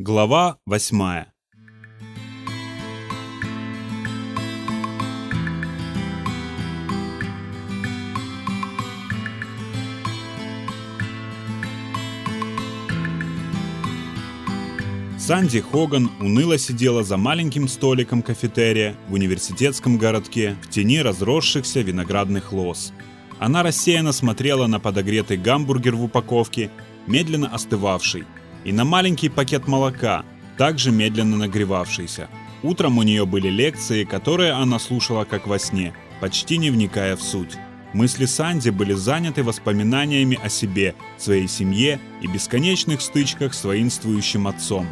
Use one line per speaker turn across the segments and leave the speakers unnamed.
Глава восьмая Санди Хоган уныло сидела за маленьким столиком кафетерия в университетском городке в тени разросшихся виноградных лоз. Она рассеянно смотрела на подогретый гамбургер в упаковке, медленно остывавший, и на маленький пакет молока, также медленно нагревавшийся. Утром у нее были лекции, которые она слушала как во сне, почти не вникая в суть. Мысли Санди были заняты воспоминаниями о себе, своей семье и бесконечных стычках с воинствующим отцом.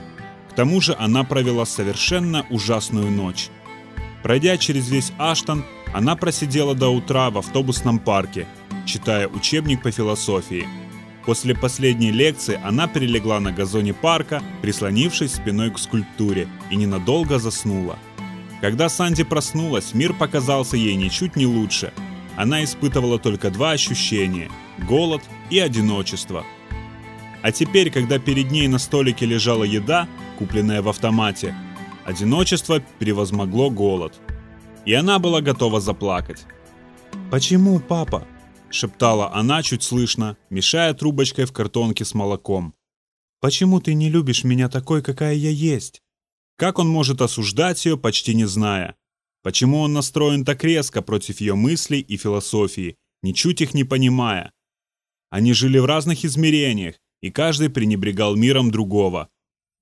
К тому же она провела совершенно ужасную ночь. Пройдя через весь Аштон, она просидела до утра в автобусном парке, читая учебник по философии. После последней лекции она перелегла на газоне парка, прислонившись спиной к скульптуре, и ненадолго заснула. Когда Санди проснулась, мир показался ей ничуть не лучше. Она испытывала только два ощущения – голод и одиночество. А теперь, когда перед ней на столике лежала еда, купленная в автомате, одиночество превозмогло голод. И она была готова заплакать. «Почему, папа?» – шептала она чуть слышно, мешая трубочкой в картонке с молоком. «Почему ты не любишь меня такой, какая я есть?» Как он может осуждать ее, почти не зная? Почему он настроен так резко против ее мыслей и философии, ничуть их не понимая? Они жили в разных измерениях, и каждый пренебрегал миром другого.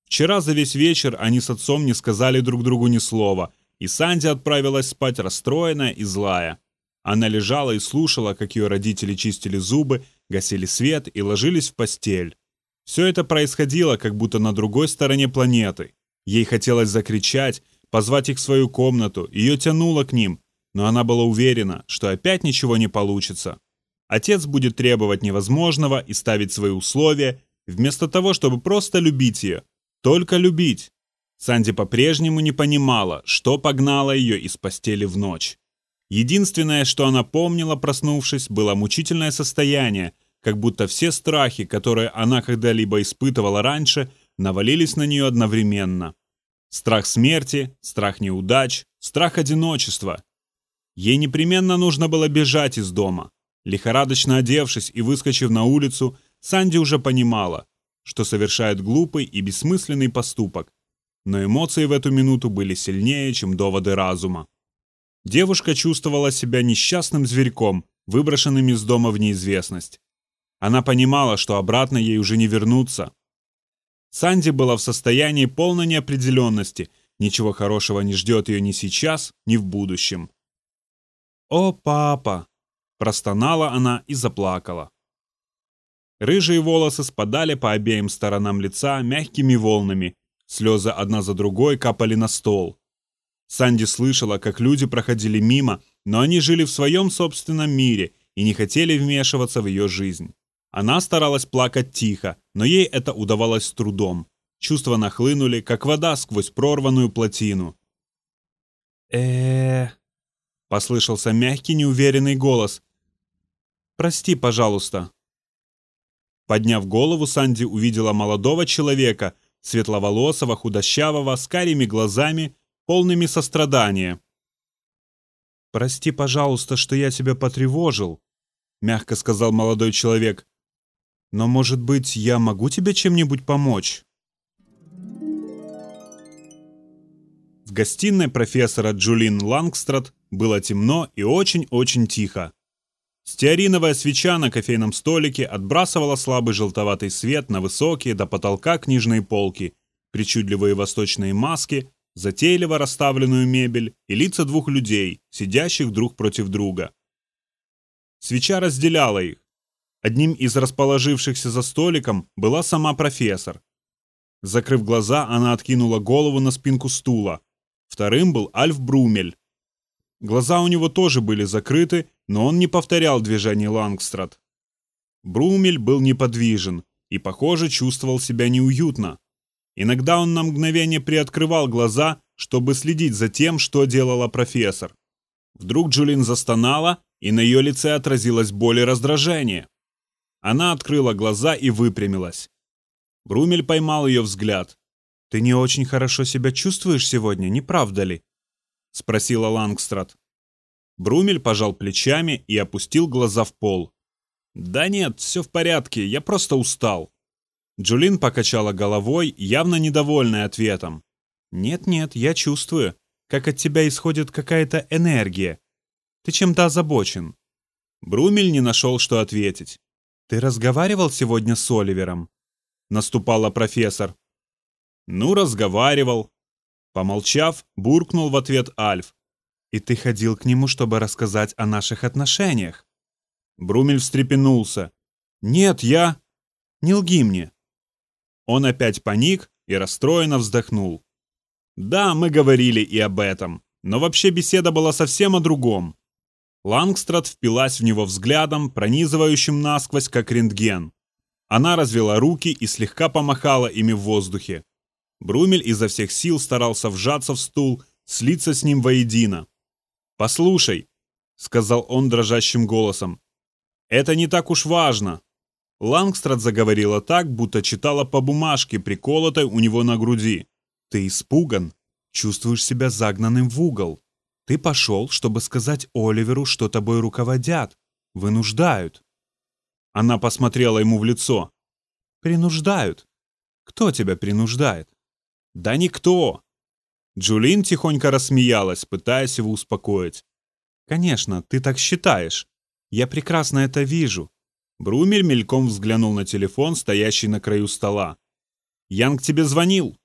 Вчера за весь вечер они с отцом не сказали друг другу ни слова, и Санди отправилась спать расстроенная и злая. Она лежала и слушала, как ее родители чистили зубы, гасили свет и ложились в постель. Все это происходило как будто на другой стороне планеты. Ей хотелось закричать, позвать их в свою комнату, ее тянуло к ним, но она была уверена, что опять ничего не получится. Отец будет требовать невозможного и ставить свои условия, вместо того, чтобы просто любить ее. Только любить. Санди по-прежнему не понимала, что погнало ее из постели в ночь. Единственное, что она помнила, проснувшись, было мучительное состояние, как будто все страхи, которые она когда-либо испытывала раньше, навалились на нее одновременно. Страх смерти, страх неудач, страх одиночества. Ей непременно нужно было бежать из дома. Лихорадочно одевшись и выскочив на улицу, Санди уже понимала, что совершает глупый и бессмысленный поступок. Но эмоции в эту минуту были сильнее, чем доводы разума. Девушка чувствовала себя несчастным зверьком, выброшенным из дома в неизвестность. Она понимала, что обратно ей уже не вернуться, Санди была в состоянии полной неопределенности, ничего хорошего не ждет ее ни сейчас, ни в будущем. «О, папа!» – простонала она и заплакала. Рыжие волосы спадали по обеим сторонам лица мягкими волнами, слезы одна за другой капали на стол. Санди слышала, как люди проходили мимо, но они жили в своем собственном мире и не хотели вмешиваться в ее жизнь. Она старалась плакать тихо, но ей это удавалось с трудом. Чувства нахлынули, как вода сквозь прорванную плотину. э послышался мягкий неуверенный голос. «Прости, пожалуйста». Подняв голову, Санди увидела молодого человека, светловолосого, худощавого, с карими глазами, полными сострадания. «Прости, пожалуйста, что я тебя потревожил», — мягко сказал молодой человек. Но, может быть, я могу тебе чем-нибудь помочь?» В гостиной профессора Джулин Лангстрад было темно и очень-очень тихо. Стеариновая свеча на кофейном столике отбрасывала слабый желтоватый свет на высокие до потолка книжные полки, причудливые восточные маски, затейливо расставленную мебель и лица двух людей, сидящих друг против друга. Свеча разделяла их, Одним из расположившихся за столиком была сама профессор. Закрыв глаза, она откинула голову на спинку стула. Вторым был Альф Брумель. Глаза у него тоже были закрыты, но он не повторял движений Лангстрад. Брумель был неподвижен и, похоже, чувствовал себя неуютно. Иногда он на мгновение приоткрывал глаза, чтобы следить за тем, что делала профессор. Вдруг Джулин застонала, и на ее лице отразилась боль и раздражение. Она открыла глаза и выпрямилась. Брумель поймал ее взгляд. Ты не очень хорошо себя чувствуешь сегодня, не правда ли? Спросила Лангстрад. Брумель пожал плечами и опустил глаза в пол. «Да нет, все в порядке, я просто устал». Джулин покачала головой, явно недовольная ответом. «Нет-нет, я чувствую, как от тебя исходит какая-то энергия. Ты чем-то озабочен». Брумель не нашел, что ответить. «Ты разговаривал сегодня с Оливером?» Наступала профессор. «Ну, разговаривал». Помолчав, буркнул в ответ Альф. «И ты ходил к нему, чтобы рассказать о наших отношениях?» Брумель встрепенулся. «Нет, я...» «Не лги мне». Он опять паник и расстроенно вздохнул. «Да, мы говорили и об этом, но вообще беседа была совсем о другом». Лангстрад впилась в него взглядом, пронизывающим насквозь, как рентген. Она развела руки и слегка помахала ими в воздухе. Брумель изо всех сил старался вжаться в стул, слиться с ним воедино. «Послушай», — сказал он дрожащим голосом, это не так уж важно. Лангстрад заговорила так, будто читала по бумажке, приколотой у него на груди. Ты испуган, чувствуешь себя загнанным в угол. Ты пошел, чтобы сказать Оливеру, что тобой руководят, вынуждают. Она посмотрела ему в лицо. Принуждают. Кто тебя принуждает? Да никто. Джулин тихонько рассмеялась, пытаясь его успокоить. Конечно, ты так считаешь. Я прекрасно это вижу. Брумель мельком взглянул на телефон, стоящий на краю стола. «Янг тебе звонил?»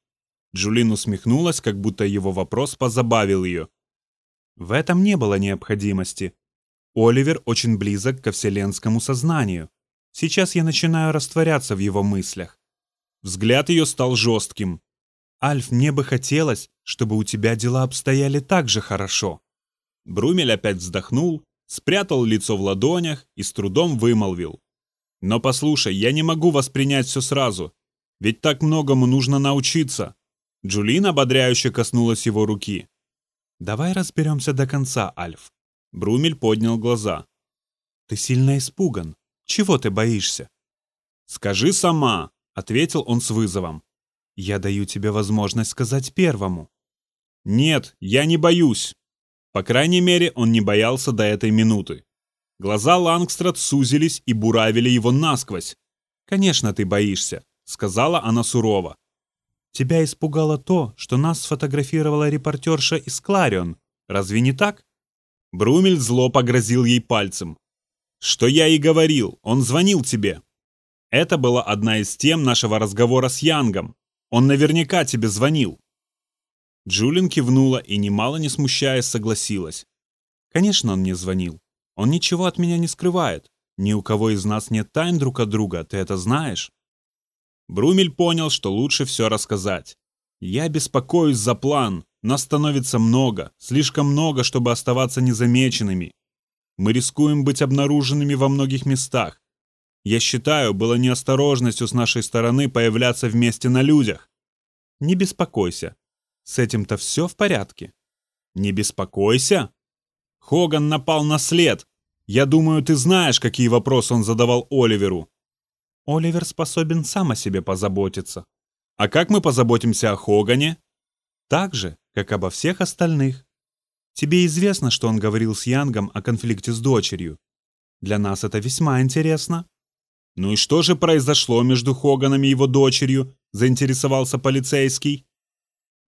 Джулин усмехнулась, как будто его вопрос позабавил ее. В этом не было необходимости. Оливер очень близок ко вселенскому сознанию. Сейчас я начинаю растворяться в его мыслях. Взгляд ее стал жестким. «Альф, мне бы хотелось, чтобы у тебя дела обстояли так же хорошо». Брумель опять вздохнул спрятал лицо в ладонях и с трудом вымолвил. «Но послушай, я не могу воспринять все сразу, ведь так многому нужно научиться». Джулин ободряюще коснулась его руки. «Давай разберемся до конца, Альф». Брумель поднял глаза. «Ты сильно испуган. Чего ты боишься?» «Скажи сама», — ответил он с вызовом. «Я даю тебе возможность сказать первому». «Нет, я не боюсь». По крайней мере, он не боялся до этой минуты. Глаза Лангстрад сузились и буравили его насквозь. «Конечно, ты боишься», — сказала она сурово. «Тебя испугало то, что нас сфотографировала репортерша из Кларион. Разве не так?» Брумель зло погрозил ей пальцем. «Что я и говорил, он звонил тебе». Это была одна из тем нашего разговора с Янгом. Он наверняка тебе звонил. Джулин кивнула и, немало не смущаясь, согласилась. «Конечно, он мне звонил. Он ничего от меня не скрывает. Ни у кого из нас нет тайн друг от друга, ты это знаешь?» Брумель понял, что лучше все рассказать. «Я беспокоюсь за план. Нас становится много, слишком много, чтобы оставаться незамеченными. Мы рискуем быть обнаруженными во многих местах. Я считаю, было неосторожностью с нашей стороны появляться вместе на людях. Не беспокойся, с этим-то все в порядке. Не беспокойся. Хоган напал на след. Я думаю, ты знаешь, какие вопросы он задавал Оливеру. Оливер способен сам о себе позаботиться. А как мы позаботимся о Хогане? Так же, как обо всех остальных. Тебе известно, что он говорил с Янгом о конфликте с дочерью. Для нас это весьма интересно. Ну и что же произошло между Хоганом и его дочерью, заинтересовался полицейский.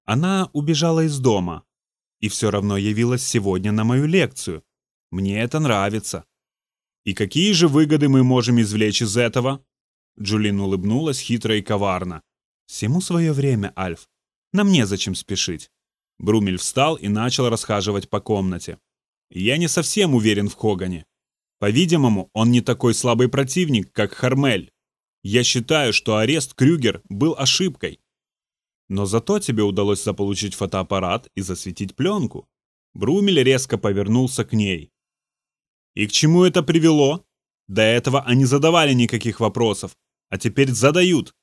Она убежала из дома и все равно явилась сегодня на мою лекцию. Мне это нравится. И какие же выгоды мы можем извлечь из этого? Джулин улыбнулась хитро и коварно. Всему свое время, Альф. Нам незачем спешить. Брумель встал и начал расхаживать по комнате. Я не совсем уверен в Хогане. По-видимому, он не такой слабый противник, как Хармель. Я считаю, что арест Крюгер был ошибкой. Но зато тебе удалось заполучить фотоаппарат и засветить пленку. Брумель резко повернулся к ней. И к чему это привело? До этого они задавали никаких вопросов, а теперь задают.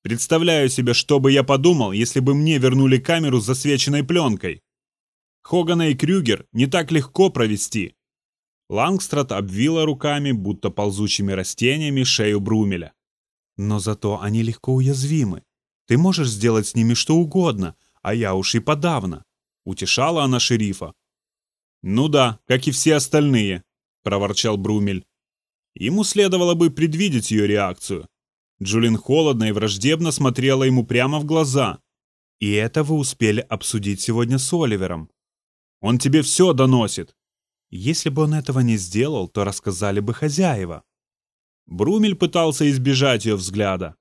Представляю себе, что бы я подумал, если бы мне вернули камеру с засвеченной пленкой. Хогана и Крюгер не так легко провести. Лангстрад обвила руками, будто ползучими растениями, шею Брумеля. Но зато они легко уязвимы. Ты можешь сделать с ними что угодно, а я уж и подавно. Утешала она шерифа. Ну да, как и все остальные, проворчал Брумель. Ему следовало бы предвидеть ее реакцию. Джулин холодно и враждебно смотрела ему прямо в глаза. И это вы успели обсудить сегодня с Оливером. Он тебе все доносит. Если бы он этого не сделал, то рассказали бы хозяева. Брумель пытался избежать ее взгляда.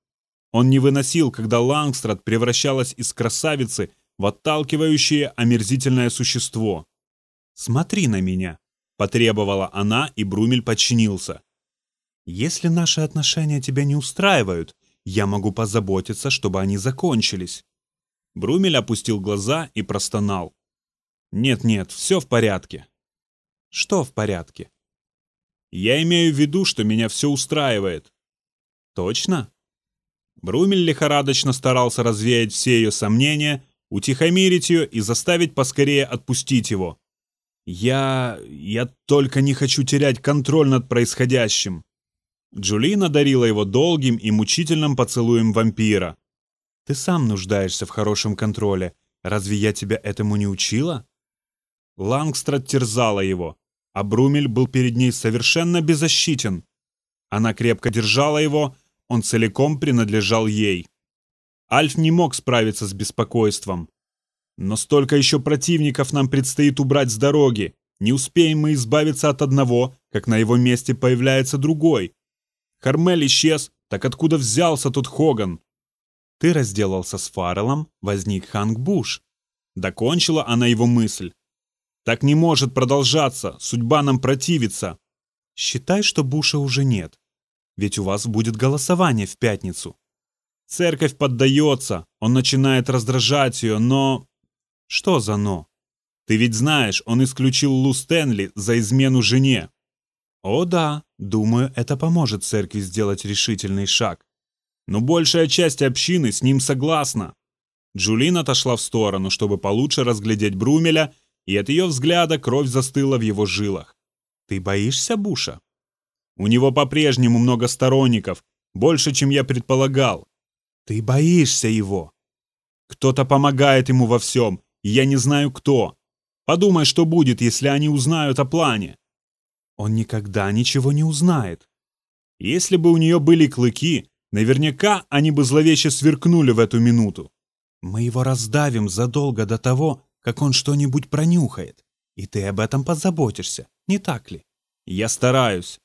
Он не выносил, когда Лангстрад превращалась из красавицы в отталкивающее омерзительное существо. «Смотри на меня», — потребовала она, и Брумель подчинился. «Если наши отношения тебя не устраивают, я могу позаботиться, чтобы они закончились». Брумель опустил глаза и простонал. «Нет-нет, все в порядке». «Что в порядке?» «Я имею в виду, что меня все устраивает». «Точно?» Брумель лихорадочно старался развеять все ее сомнения, утихомирить ее и заставить поскорее отпустить его. «Я... я только не хочу терять контроль над происходящим». Джулина дарила его долгим и мучительным поцелуем вампира. «Ты сам нуждаешься в хорошем контроле. Разве я тебя этому не учила?» Лангстрад терзала его, а Брумель был перед ней совершенно беззащитен. Она крепко держала его, он целиком принадлежал ей. Альф не мог справиться с беспокойством. Но столько еще противников нам предстоит убрать с дороги. Не успеем мы избавиться от одного, как на его месте появляется другой. Хармель исчез, так откуда взялся тот Хоган? Ты разделался с Фарреллом, возник Ханг Буш. Докончила она его мысль. Так не может продолжаться, судьба нам противится. Считай, что Буша уже нет. Ведь у вас будет голосование в пятницу. Церковь поддается, он начинает раздражать ее, но... Что за «но»? Ты ведь знаешь, он исключил Лу Стэнли за измену жене. О да, думаю, это поможет церкви сделать решительный шаг. Но большая часть общины с ним согласна. Джулин отошла в сторону, чтобы получше разглядеть Брумеля, и от ее взгляда кровь застыла в его жилах. «Ты боишься Буша?» «У него по-прежнему много сторонников, больше, чем я предполагал. Ты боишься его. Кто-то помогает ему во всем, и я не знаю кто. Подумай, что будет, если они узнают о плане. Он никогда ничего не узнает. Если бы у нее были клыки, наверняка они бы зловеще сверкнули в эту минуту. Мы его раздавим задолго до того, как он что-нибудь пронюхает. И ты об этом позаботишься, не так ли? Я стараюсь.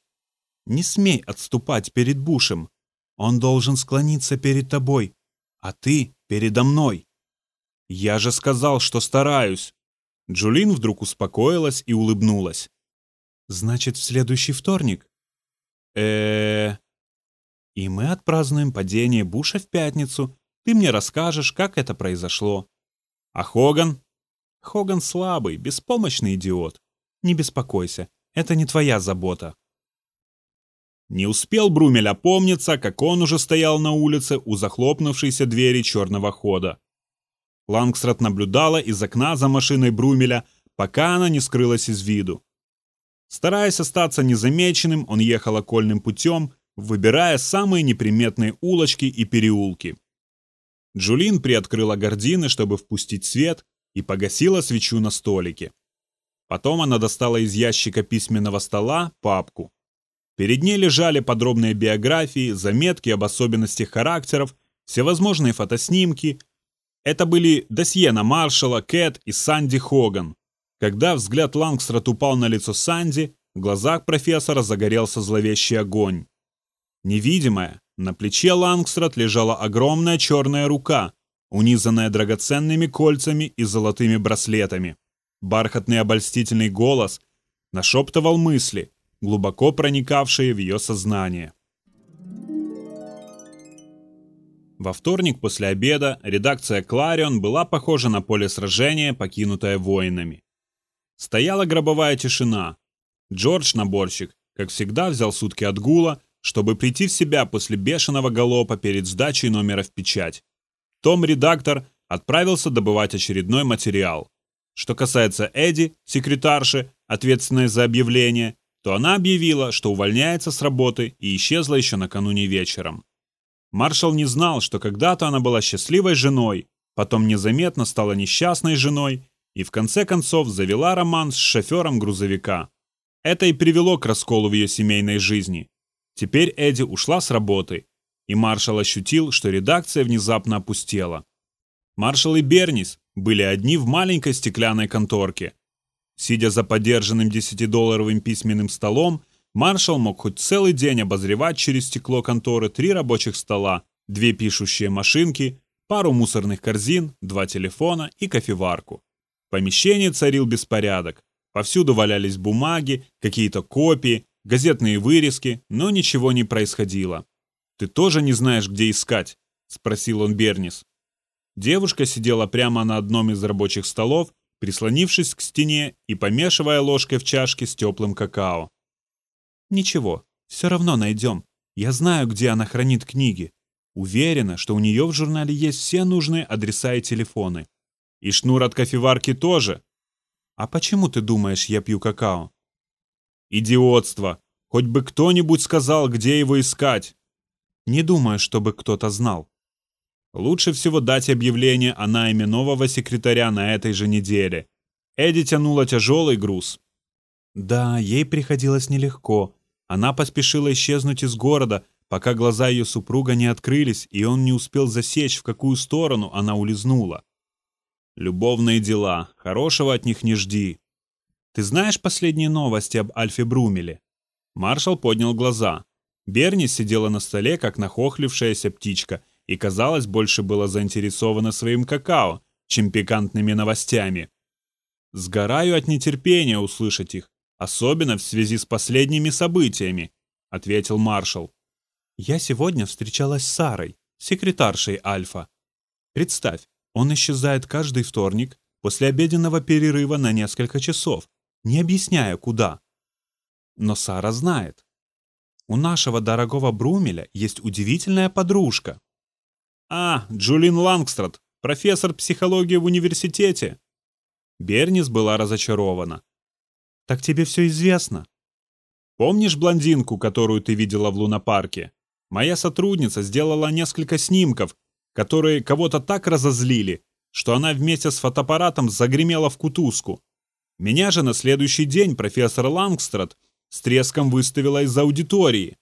Не смей отступать перед Бушем. Он должен склониться перед тобой, а ты передо мной. Я же сказал, что стараюсь. Джулин вдруг успокоилась и улыбнулась. Значит, в следующий вторник? э И мы отпразднуем падение Буша в пятницу. Ты мне расскажешь, как это произошло. А Хоган? Хоган слабый, беспомощный идиот. Не беспокойся, это не твоя забота. Не успел Брумель опомниться, как он уже стоял на улице у захлопнувшейся двери черного хода. Лангстрад наблюдала из окна за машиной Брумеля, пока она не скрылась из виду. Стараясь остаться незамеченным, он ехал окольным путем, выбирая самые неприметные улочки и переулки. Джулин приоткрыла гардины, чтобы впустить свет, и погасила свечу на столике. Потом она достала из ящика письменного стола папку. Перед ней лежали подробные биографии, заметки об особенностях характеров, всевозможные фотоснимки. Это были досье на Маршала, Кэт и Санди Хоган. Когда взгляд Лангстрот упал на лицо Санди, в глазах профессора загорелся зловещий огонь. Невидимая, на плече Лангстрот лежала огромная черная рука, унизанная драгоценными кольцами и золотыми браслетами. Бархатный обольстительный голос нашептывал мысли, глубоко проникавшие в ее сознание. Во вторник после обеда редакция «Кларион» была похожа на поле сражения, покинутое воинами. Стояла гробовая тишина. Джордж, наборщик, как всегда, взял сутки отгула, чтобы прийти в себя после бешеного галопа перед сдачей номера в печать. Том, редактор, отправился добывать очередной материал. Что касается Эдди, секретарши, ответственной за объявление, то она объявила, что увольняется с работы и исчезла еще накануне вечером. Маршал не знал, что когда-то она была счастливой женой, потом незаметно стала несчастной женой и в конце концов завела роман с шофером грузовика. Это и привело к расколу в ее семейной жизни. Теперь Эдди ушла с работы, и маршал ощутил, что редакция внезапно опустела. Маршал и Бернис были одни в маленькой стеклянной конторке. Сидя за подержанным 10-долларовым письменным столом, маршал мог хоть целый день обозревать через стекло конторы три рабочих стола, две пишущие машинки, пару мусорных корзин, два телефона и кофеварку. В помещении царил беспорядок. Повсюду валялись бумаги, какие-то копии, газетные вырезки, но ничего не происходило. «Ты тоже не знаешь, где искать?» – спросил он Бернис. Девушка сидела прямо на одном из рабочих столов, прислонившись к стене и помешивая ложкой в чашке с теплым какао. «Ничего, все равно найдем. Я знаю, где она хранит книги. Уверена, что у нее в журнале есть все нужные адреса и телефоны. И шнур от кофеварки тоже. А почему ты думаешь, я пью какао?» «Идиотство! Хоть бы кто-нибудь сказал, где его искать!» Не думаю, чтобы кто-то знал. Лучше всего дать объявление о найме нового секретаря на этой же неделе. Эдди тянула тяжелый груз. Да, ей приходилось нелегко. Она поспешила исчезнуть из города, пока глаза ее супруга не открылись, и он не успел засечь, в какую сторону она улизнула. Любовные дела. Хорошего от них не жди. Ты знаешь последние новости об Альфе Брумеле? Маршал поднял глаза. Берни сидела на столе, как нахохлившаяся птичка, и, казалось, больше была заинтересована своим какао, чем пикантными новостями. «Сгораю от нетерпения услышать их, особенно в связи с последними событиями», — ответил маршал. «Я сегодня встречалась с Сарой, секретаршей Альфа. Представь, он исчезает каждый вторник после обеденного перерыва на несколько часов, не объясняя куда. Но Сара знает. У нашего дорогого Брумеля есть удивительная подружка. А, Джулин Лангстрад, профессор психологии в университете. Бернис была разочарована. Так тебе все известно. Помнишь блондинку, которую ты видела в лунопарке? Моя сотрудница сделала несколько снимков, которые кого-то так разозлили, что она вместе с фотоаппаратом загремела в кутузку. Меня же на следующий день профессор Лангстрад с треском выставила из аудитории.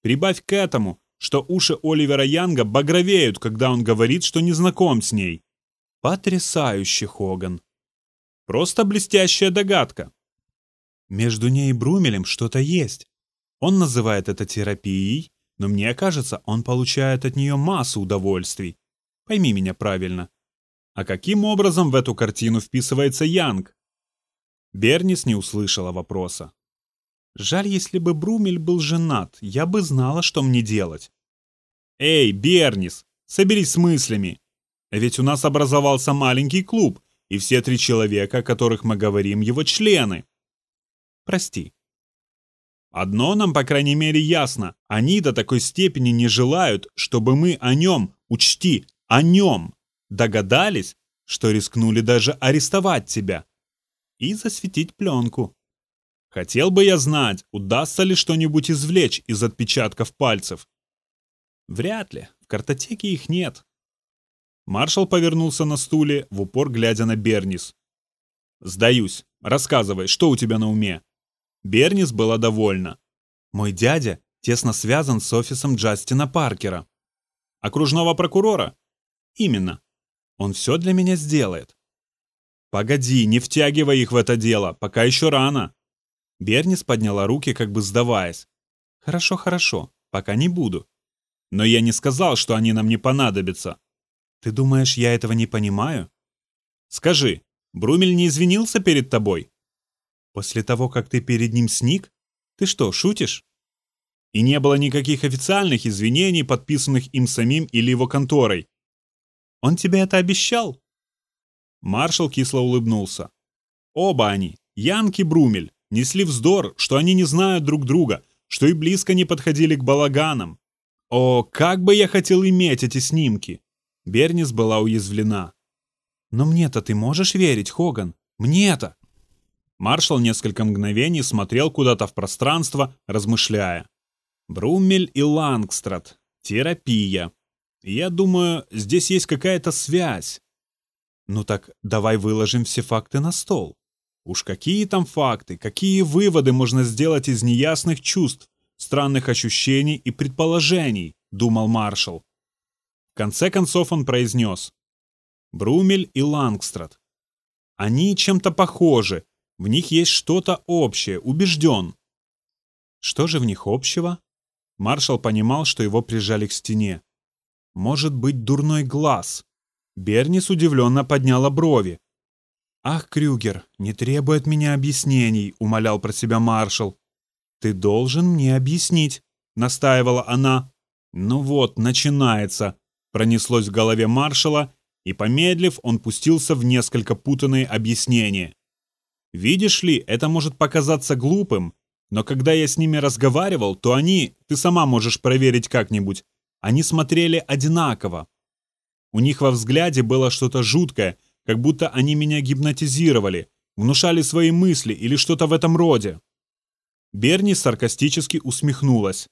Прибавь к этому, что уши Оливера Янга багровеют, когда он говорит, что не знаком с ней. Потрясающе, Хоган. Просто блестящая догадка. Между ней и Брумелем что-то есть. Он называет это терапией, но мне кажется, он получает от нее массу удовольствий. Пойми меня правильно. А каким образом в эту картину вписывается Янг? Бернис не услышала вопроса. Жаль, если бы Брумель был женат, я бы знала, что мне делать. Эй, Бернис, соберись с мыслями. Ведь у нас образовался маленький клуб, и все три человека, о которых мы говорим, его члены. Прости. Одно нам, по крайней мере, ясно. Они до такой степени не желают, чтобы мы о нем, учти, о нем, догадались, что рискнули даже арестовать тебя и засветить пленку. Хотел бы я знать, удастся ли что-нибудь извлечь из отпечатков пальцев. Вряд ли, в картотеке их нет. Маршал повернулся на стуле, в упор глядя на Бернис. «Сдаюсь. Рассказывай, что у тебя на уме?» Бернис была довольна. «Мой дядя тесно связан с офисом Джастина Паркера». «Окружного прокурора?» «Именно. Он все для меня сделает». «Погоди, не втягивай их в это дело, пока еще рано. Бернис подняла руки, как бы сдаваясь. «Хорошо, хорошо, пока не буду. Но я не сказал, что они нам не понадобятся. Ты думаешь, я этого не понимаю? Скажи, Брумель не извинился перед тобой? После того, как ты перед ним сник? Ты что, шутишь? И не было никаких официальных извинений, подписанных им самим или его конторой. Он тебе это обещал? Маршал кисло улыбнулся. Оба они, Янки Брумель, несли вздор, что они не знают друг друга, что и близко не подходили к балаганам. О, как бы я хотел иметь эти снимки! Бернис была уязвлена. Но мне-то ты можешь верить, Хоган? Мне-то! Маршал несколько мгновений смотрел куда-то в пространство, размышляя. Бруммель и Лангстрад. Терапия. Я думаю, здесь есть какая-то связь. Ну так давай выложим все факты на стол. Уж какие там факты, какие выводы можно сделать из неясных чувств, странных ощущений и предположений, думал маршал. В конце концов он произнес. Брумель и Лангстрад. Они чем-то похожи, в них есть что-то общее, убежден. Что же в них общего? Маршал понимал, что его прижали к стене. Может быть, дурной глаз. Бернис удивленно подняла брови. «Ах, Крюгер, не требуй от меня объяснений», — умолял про себя маршал. «Ты должен мне объяснить», — настаивала она. «Ну вот, начинается», — пронеслось в голове маршала, и, помедлив, он пустился в несколько путанные объяснения. «Видишь ли, это может показаться глупым, но когда я с ними разговаривал, то они, ты сама можешь проверить как-нибудь, они смотрели одинаково. У них во взгляде было что-то жуткое, как будто они меня гипнотизировали, внушали свои мысли или что-то в этом роде. Берни саркастически усмехнулась.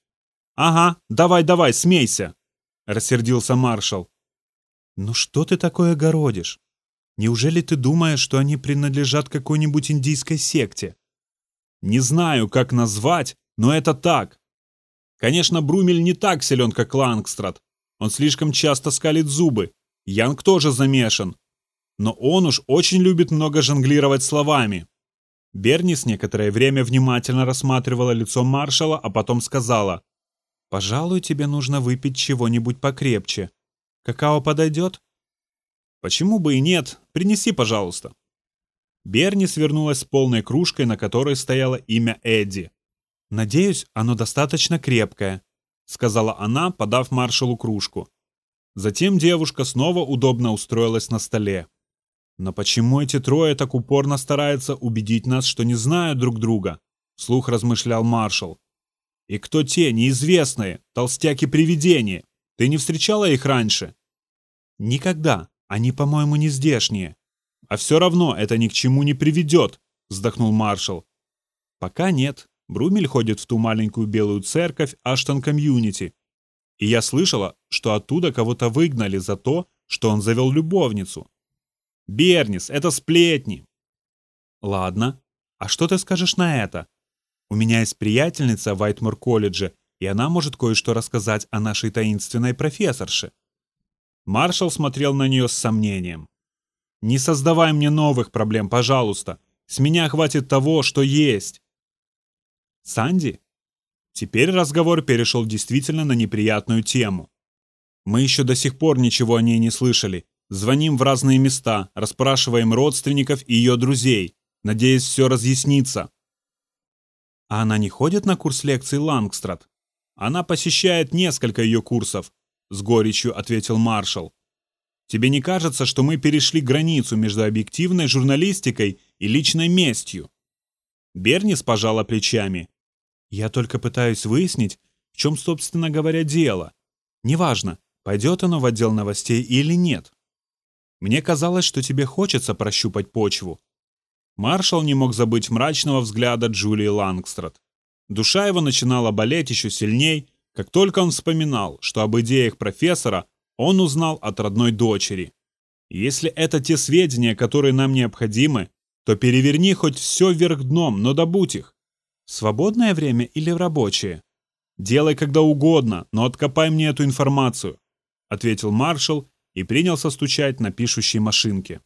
«Ага, давай-давай, смейся!» — рассердился маршал. «Ну что ты такое городишь? Неужели ты думаешь, что они принадлежат какой-нибудь индийской секте?» «Не знаю, как назвать, но это так. Конечно, Брумель не так силен, как Лангстрад. Он слишком часто скалит зубы. Янг тоже замешан. Но он уж очень любит много жонглировать словами. Бернис некоторое время внимательно рассматривала лицо маршала, а потом сказала. «Пожалуй, тебе нужно выпить чего-нибудь покрепче. Какао подойдет?» «Почему бы и нет? Принеси, пожалуйста». Бернис вернулась с полной кружкой, на которой стояло имя Эдди. «Надеюсь, оно достаточно крепкое», — сказала она, подав маршалу кружку. Затем девушка снова удобно устроилась на столе. «Но почему эти трое так упорно стараются убедить нас, что не знают друг друга?» — вслух размышлял маршал. «И кто те, неизвестные, толстяки-привидения? Ты не встречала их раньше?» «Никогда. Они, по-моему, не здешние». «А все равно это ни к чему не приведет», — вздохнул маршал. «Пока нет», Брумель ходит в ту маленькую белую церковь Аштон Комьюнити. И я слышала, что оттуда кого-то выгнали за то, что он завел любовницу. Бернис, это сплетни. Ладно. А что ты скажешь на это? У меня есть приятельница в Айтмор-колледже, и она может кое-что рассказать о нашей таинственной профессорше. Маршал смотрел на нее с сомнением. «Не создавай мне новых проблем, пожалуйста. С меня хватит того, что есть. Санди? Теперь разговор перешел действительно на неприятную тему. Мы еще до сих пор ничего о ней не слышали. Звоним в разные места, расспрашиваем родственников и ее друзей, надеясь все разъяснится. А она не ходит на курс лекций Лангстрад? Она посещает несколько ее курсов, с горечью ответил маршал. Тебе не кажется, что мы перешли границу между объективной журналистикой и личной местью? Бернис пожала плечами. Я только пытаюсь выяснить, в чем, собственно говоря, дело. Неважно, пойдет оно в отдел новостей или нет. Мне казалось, что тебе хочется прощупать почву. Маршал не мог забыть мрачного взгляда Джулии Лангстрад. Душа его начинала болеть еще сильней, как только он вспоминал, что об идеях профессора он узнал от родной дочери. Если это те сведения, которые нам необходимы, то переверни хоть все вверх дном, но добудь их. Свободное время или в рабочее? Делай когда угодно, но откопай мне эту информацию, ответил маршал и принялся стучать на пишущей машинке.